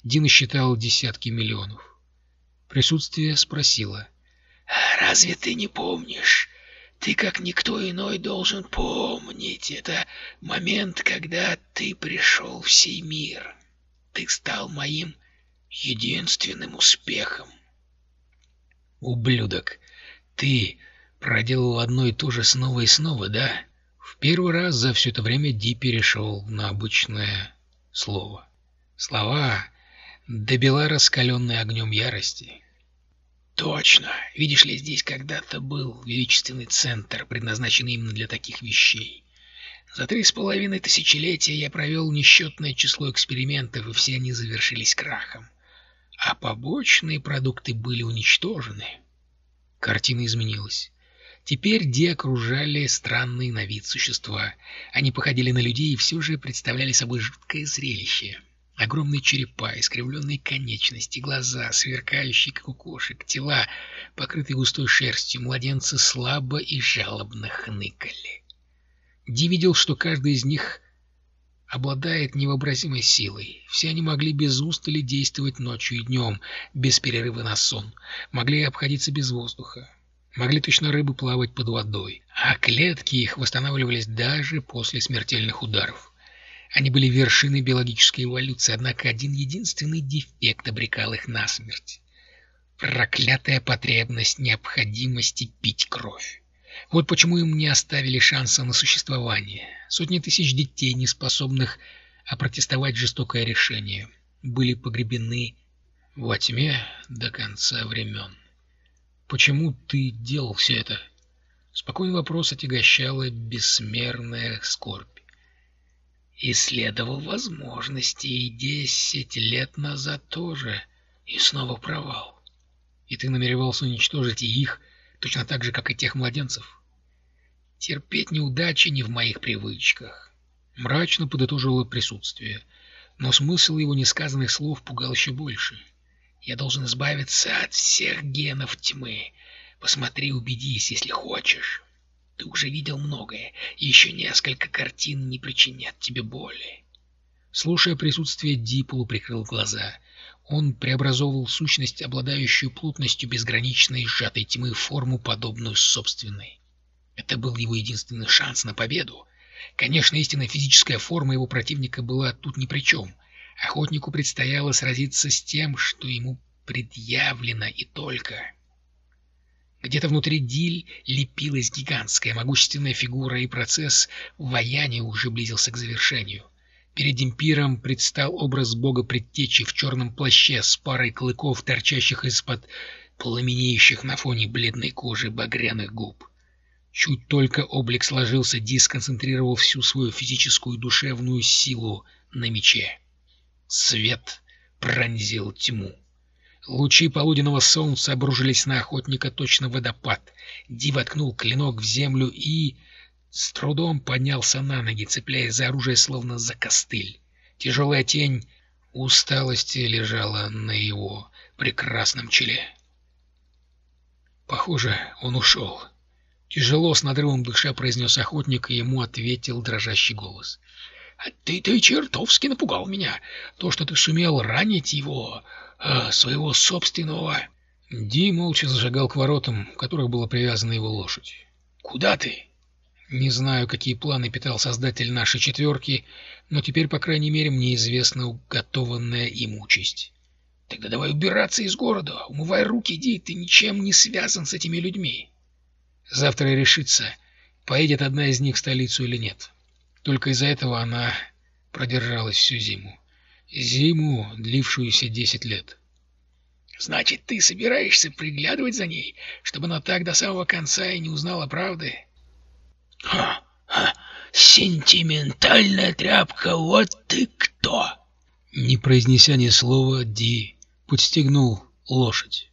Дина считал десятки миллионов. Присутствие спросило. «Разве ты не помнишь? Ты, как никто иной, должен помнить. Это момент, когда ты пришел в сей мир». ты стал моим единственным успехом. Ублюдок, ты проделал одно и то же снова и снова, да? В первый раз за все это время Ди перешел на обычное слово. Слова добила раскаленной огнем ярости. Точно. Видишь ли, здесь когда-то был величественный центр, предназначенный именно для таких вещей. За три с половиной тысячелетия я провел несчетное число экспериментов, и все они завершились крахом а побочные продукты были уничтожены. Картина изменилась. Теперь Ди окружали странные на вид существа. Они походили на людей и все же представляли собой жуткое зрелище. Огромные черепа, искривленные конечности, глаза, сверкающие, как у кошек, тела, покрытые густой шерстью, младенцы слабо и жалобно хныкали. Ди видел, что каждый из них обладает невообразимой силой. Все они могли без устали действовать ночью и днем, без перерыва на сон, могли обходиться без воздуха, могли точно рыбы плавать под водой, а клетки их восстанавливались даже после смертельных ударов. Они были вершиной биологической эволюции, однако один единственный дефект обрекал их на смерть. Проклятая потребность необходимости пить кровь. Вот почему им не оставили шанса на существование. Сотни тысяч детей, не способных опротестовать жестокое решение, были погребены во тьме до конца времен. Почему ты делал все это? Спокойный вопрос отягощала бессмерная скорбь. Исследовал возможности и десять лет назад тоже, и снова провал. И ты намеревался уничтожить и их, точно так же, как и тех младенцев. Терпеть неудачи не в моих привычках. Мрачно подытожило присутствие, но смысл его несказанных слов пугал еще больше. Я должен избавиться от всех генов тьмы. Посмотри, убедись, если хочешь. Ты уже видел многое, и еще несколько картин не причинят тебе боли. Слушая присутствие Ди, прикрыл глаза — он преобразовывал сущность, обладающую плотностью безграничной сжатой тьмы, в форму, подобную собственной. Это был его единственный шанс на победу. Конечно, истинная физическая форма его противника была тут ни при чем. Охотнику предстояло сразиться с тем, что ему предъявлено и только. Где-то внутри Диль лепилась гигантская могущественная фигура, и процесс ваяния уже близился к завершению. Перед импиром предстал образ бога предтечи в черном плаще с парой клыков, торчащих из-под пламенеющих на фоне бледной кожи багряных губ. Чуть только облик сложился, Ди сконцентрировал всю свою физическую и душевную силу на мече. Свет пронзил тьму. Лучи полуденного солнца обружились на охотника точно водопад. Ди воткнул клинок в землю и с трудом поднялся на ноги, цепляясь за оружие, словно за костыль. Тяжелая тень усталости лежала на его прекрасном челе. Похоже, он ушел. Тяжело, с надрывом дыша, произнес охотник, и ему ответил дрожащий голос. «А ты, ты чертовски напугал меня. То, что ты сумел ранить его, своего собственного...» Ди молча зажигал к воротам, к которых была привязана его лошадь. «Куда ты?» Не знаю, какие планы питал создатель нашей четверки, но теперь, по крайней мере, мне известна уготованная им участь. Тогда давай убираться из города, умывай руки, иди, ты ничем не связан с этими людьми. Завтра решится, поедет одна из них в столицу или нет. Только из-за этого она продержалась всю зиму. Зиму, длившуюся десять лет. Значит, ты собираешься приглядывать за ней, чтобы она так до самого конца и не узнала правды? Ха, ха, сентиментальная тряпка, вот ты кто! Не произнеся ни слова, Ди подстегнул лошадь.